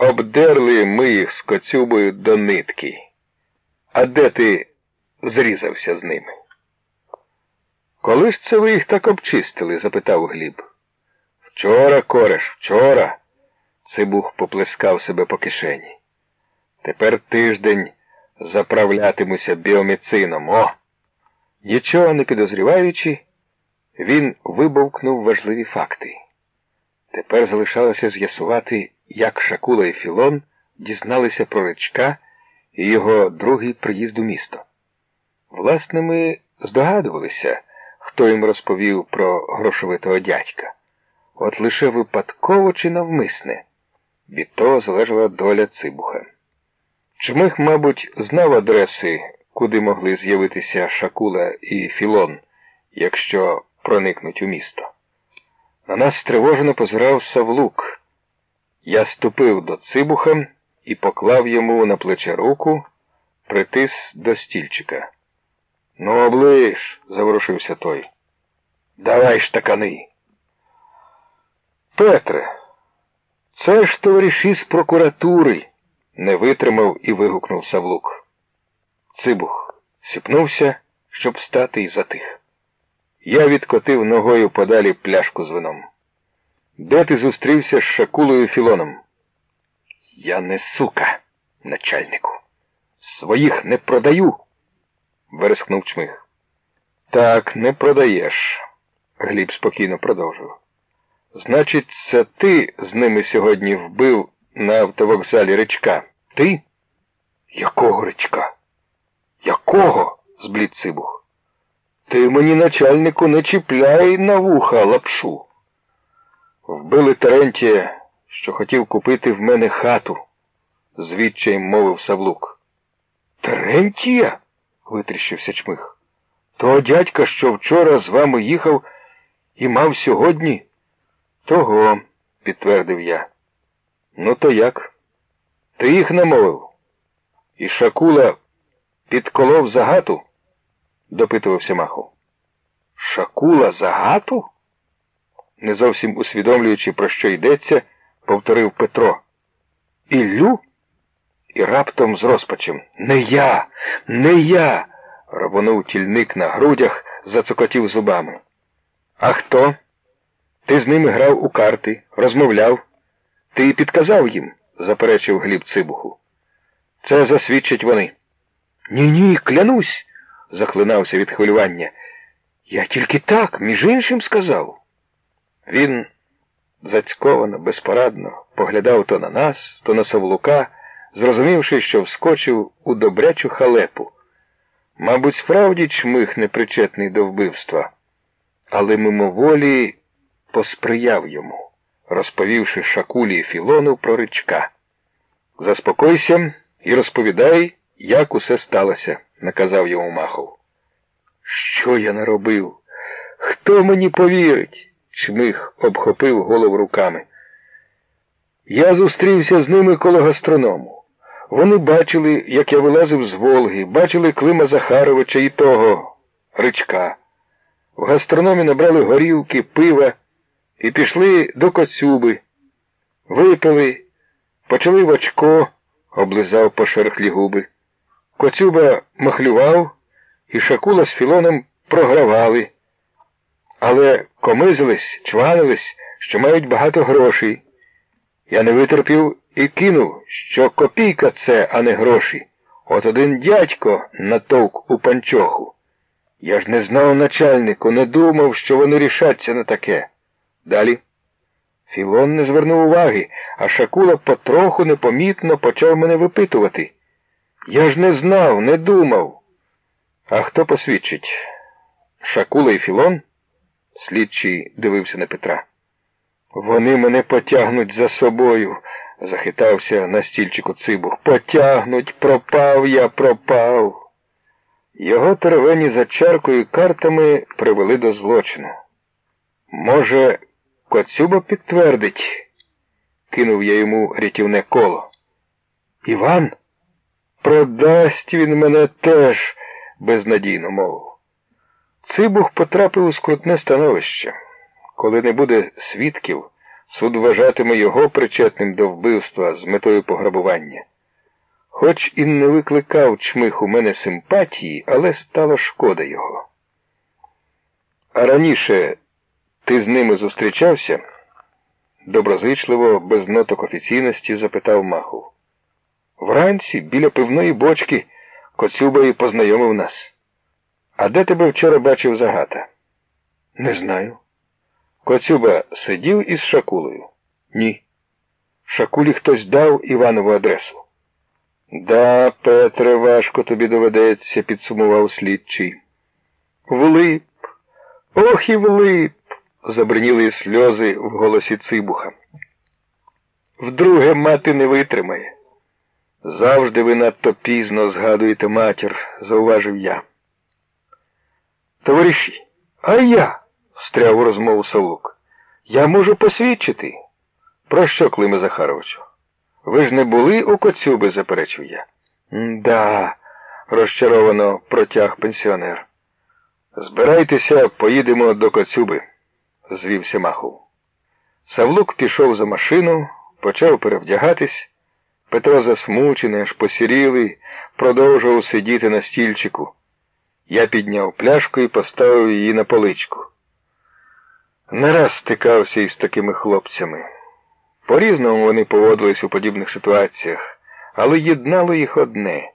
Обдерли ми їх з коцюбою до нитки. А де ти зрізався з ними? Коли ж це ви їх так обчистили? запитав Гліб. Вчора, кореш, вчора. Цибух поплескав себе по кишені. Тепер тиждень заправлятимуся біоміцином. О! Нічого не підозріваючи, він вибовкнув важливі факти. Тепер залишалося з'ясувати, як Шакула і Філон дізналися про речка і його другий приїзд у місто. Власне, ми здогадувалися, хто їм розповів про грошовитого дядька. От лише випадково чи навмисне. Від того залежала доля цибуха. Чмих, мабуть, знав адреси, куди могли з'явитися Шакула і Філон, якщо проникнуть у місто. На нас стривожено позирав Савлук. Я ступив до цибуха і поклав йому на плече руку, притис до стільчика. Ну, оближ, заворушився той. Давай штакани. Петре, це ж товариші з прокуратури, не витримав і вигукнув Савлук. Цибух сіпнувся, щоб встати і затих. Я відкотив ногою подалі пляшку з вином. Де ти зустрівся з Шакулою Філоном? Я не сука, начальнику. Своїх не продаю, верескнув чмих. Так, не продаєш, Гліб спокійно продовжив. Значить, це ти з ними сьогодні вбив на автовокзалі речка? Ти? Якого речка? Якого? зблід Цибух. Ти мені, начальнику, не чіпляй на вуха лапшу. Вбили Терентія, що хотів купити в мене хату, звідчаєм мовив Савлук. Терентія? витріщився чмих. Того дядька, що вчора з вами їхав і мав сьогодні. Того, підтвердив я. Ну, то як? Ти їх намовив? І Шакула підколов загату? допитувався Махов. Шакула загату? Не зовсім усвідомлюючи, про що йдеться, повторив Петро. Іллю? І раптом з розпачем. Не я, не я. рвонув тільник на грудях, зацокотів зубами. А хто? Ти з ними грав у карти, розмовляв. Ти підказав їм, заперечив Гліб Цибуху. Це засвідчать вони. Ні, ні, клянусь, захлинався від хвилювання. Я тільки так, між іншим сказав. Він зацьковано, безпорадно поглядав то на нас, то на Савлука, зрозумівши, що вскочив у добрячу халепу. Мабуть, справді чмих непричетний до вбивства, але мимоволі посприяв йому, розповівши Шакулі і Філону про ричка. Заспокойся і розповідай, як усе сталося, наказав йому Махов. Що я наробив? Хто мені повірить? Чмих обхопив голову руками. Я зустрівся з ними коло гастроному. Вони бачили, як я вилазив з Волги, бачили Клима Захаровича і того ричка. В гастрономі набрали горілки, пива і пішли до коцюби. Випили, почали в очко, облизав пошерхлі губи. Коцюба махлював, і Шакула з Філоном програвали. Але комизились, чванились, що мають багато грошей. Я не витерпів і кинув, що копійка це, а не гроші. От один дядько натовк у панчоху. Я ж не знав начальнику, не думав, що вони рішаться на таке. Далі. Філон не звернув уваги, а Шакула потроху непомітно почав мене випитувати. Я ж не знав, не думав. А хто посвідчить? Шакула і Філон? Слідчий дивився на Петра. Вони мене потягнуть за собою, захитався на стільчику цибух. Потягнуть, пропав я, пропав. Його теревені за чаркою картами привели до злочину. Може, Коцюба підтвердить, кинув я йому рятівне коло. Іван? Продасть він мене теж, безнадійно мовив. Цибух потрапив у скрутне становище. Коли не буде свідків, суд вважатиме його причетним до вбивства з метою пограбування. Хоч і не викликав чмих у мене симпатії, але стала шкода його. А раніше ти з ними зустрічався? доброзичливо, без ноток офіційності запитав Махов. Вранці біля пивної бочки Коцюба і познайомив нас. А де тебе вчора бачив загата? Не знаю. Коцюба сидів із Шакулею? Ні. Шакулі хтось дав Іванову адресу. Да, Петре, важко тобі доведеться, підсумував слідчий. Влип. Ох і влип. забриніли сльози в голосі цибуха. Вдруге мати не витримає. Завжди ви надто пізно згадуєте матір, зауважив я. Товариші, а я, встряв у розмову Савук, я можу посвідчити. Про що, Климе Захаровичу? Ви ж не були у Коцюби, заперечив я. Да, розчаровано протяг пенсіонер. Збирайтеся, поїдемо до Коцюби, звівся Махов. Савлук пішов за машину, почав перевдягатись. Петро засмучений, аж посірілий, продовжував сидіти на стільчику. Я підняв пляшку і поставив її на поличку. Не раз стикався із такими хлопцями. По різному вони поводились у подібних ситуаціях, але єднало їх одне.